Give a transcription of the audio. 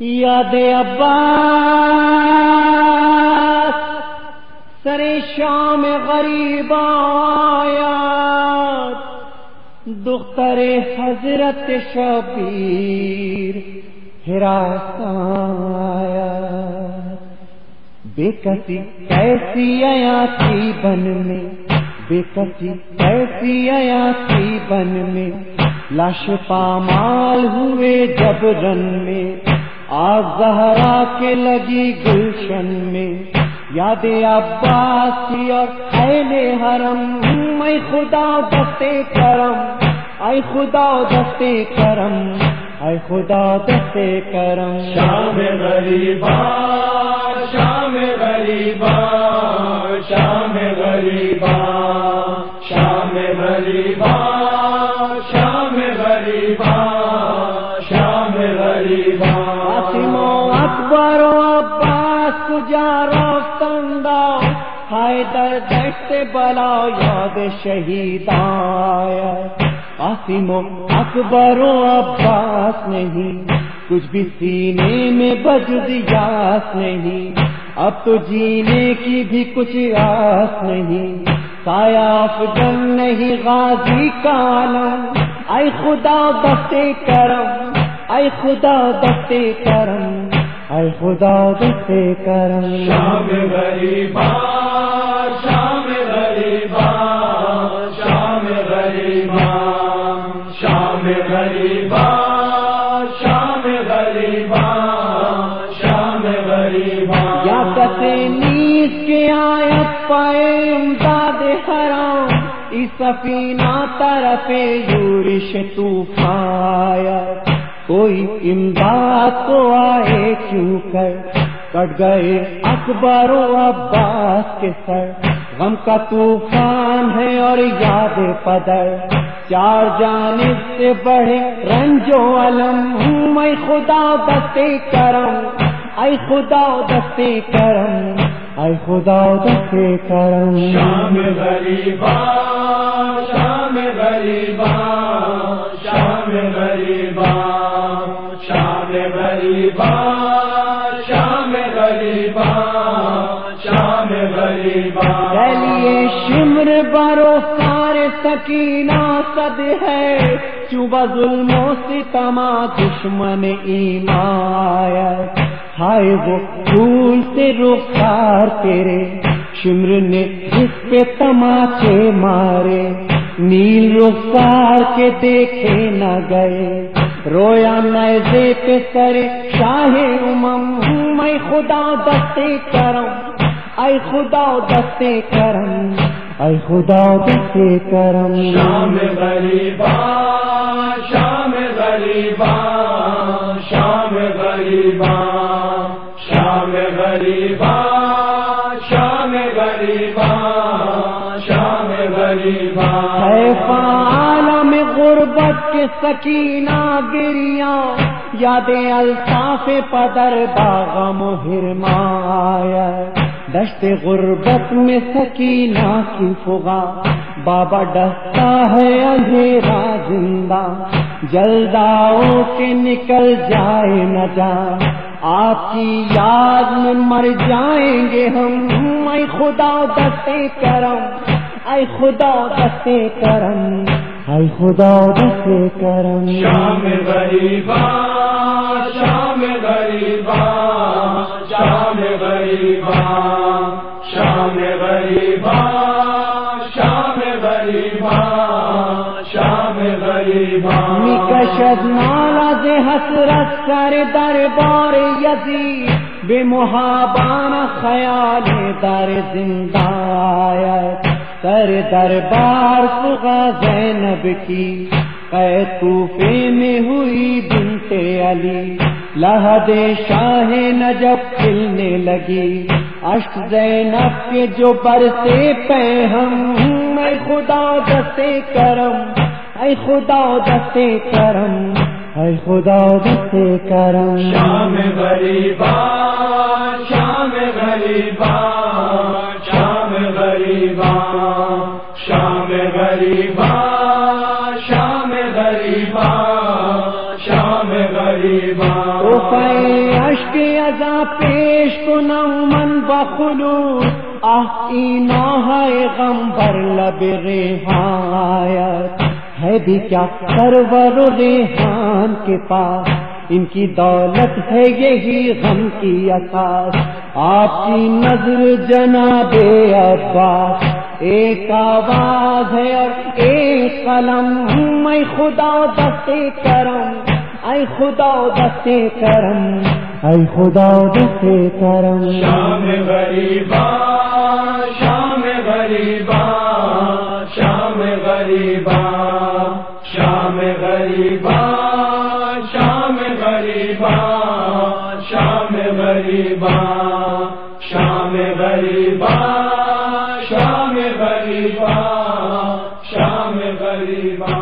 یاد ابا سر شام غریب آیا دختر حضرت شبیر ہراس آیا بے کسی ایسی آیا تھی بن میں، بے کسی ایسی آیا تھی بن میں، لاش پامال ہوئے جب رن میں۔ آگ زہرا کے لگی گلشن میں یاد عباسی اور اہل حرم میں خدا دستے کرم، اے خدا دستے کرم، اے خدا دستے کرم۔ شام غریبا شام غریبا شام غریبا شام غریبا شام غریبا۔ عباس کجا ہائے در دشت بلا یاد شہید آیا۔ قاسم اکبر و عباس نہیں، کچھ بھی سینے میں بجد یاس نہیں۔ اب تو جینے کی بھی کچھ آس نہیں۔ سایہ افجن نہیں، غازی کالم۔ اے خدا دستے کرم، اے خدا دستے کرم۔ اے خدا دستے کرم۔ شام غریبا شام غریبا شام غریبا شام غریبا شام غریبا شام غریبا یا کتے نیز کے آیا پائے امداد حرام اس سفینہ طرف یورش طوفایا کوئی امداد کو آئے کیوں کر کٹ گئے اکبر و عباس کے سر۔ غم کا طوفان ہے اور یاد پدر چار جانب سے بڑھے رنجو علم ہوں میں خدا دستے کرم۔ اے خدا دستے کرم، اے خدا دستے کرم۔ شام غریبا شام غریبا شام غریبا شام غریبا چلیے شمر برو سارے سکینہ صد ہے۔ چوبا ظلموں سے تما دشمن ایمایا ہائے وہ پھول سے رخار تیرے۔ شمر نے جس پہ تماچے مارے۔ نیل رخار کے دیکھے نہ گئے۔ رویا نیزے پہ سرے شاہ امم میں خدا دستے کرم۔ اے خدا دستے کرم اے خدا دستے کرم۔ شام غریبا شام غریبا شام غریبا شام غریبا شام غریبا شام غریبا عالم غربت کے سکینہ گریا یاد الطاف پدر باغم ہرمایا دشت غربت میں سکینہ کی فغا۔ بابا ڈستا ہے اندھیرا زندہ۔ جلداؤ کے نکل جائے نہ جا۔ آپ کی یاد میں مر جائیں گے ہم۔ اے خدا دستے کرم۔ اے خدا دستے کرم۔ اے خدا دستے کرم۔ شام غریبا شام غریبا شام غریبا غریبا شام غریبا شام غریبا کشد نالا دے حسرت سر دربار یزید، بے محابان خیال در زندہ آیا سر دربار سغا زینب کی قید میں ہوئی بنت علی۔ لہد شاہ نجب کھلنے لگی۔ اشک زینب کے جو برسے پہ ہم میں خدا دستے کرم، اے خدا دستے کرم، اے خدا دستے کرم۔ شام غریبا شام غریبا شام غریبا شام غریبا شام غریبا۔ اشک ازا پیش کو من بخلو آنا ہے غم بر لب ریحایت ہے بھی کیا سرور ریحان کے پاس؟ ان کی دولت ہے یہی غم کی اثاث آپ کی نظر جناب عباس. ایک آواز ہے اور ایک قلم میں خدا دستے کرم. اے خدا دستے کرم اے خدا دستے کرم۔ شام غریبا شام غریبا شام غریبا شام غریبا شام غریبا شام غریبا شام غریبا شام غریبا شام غریبا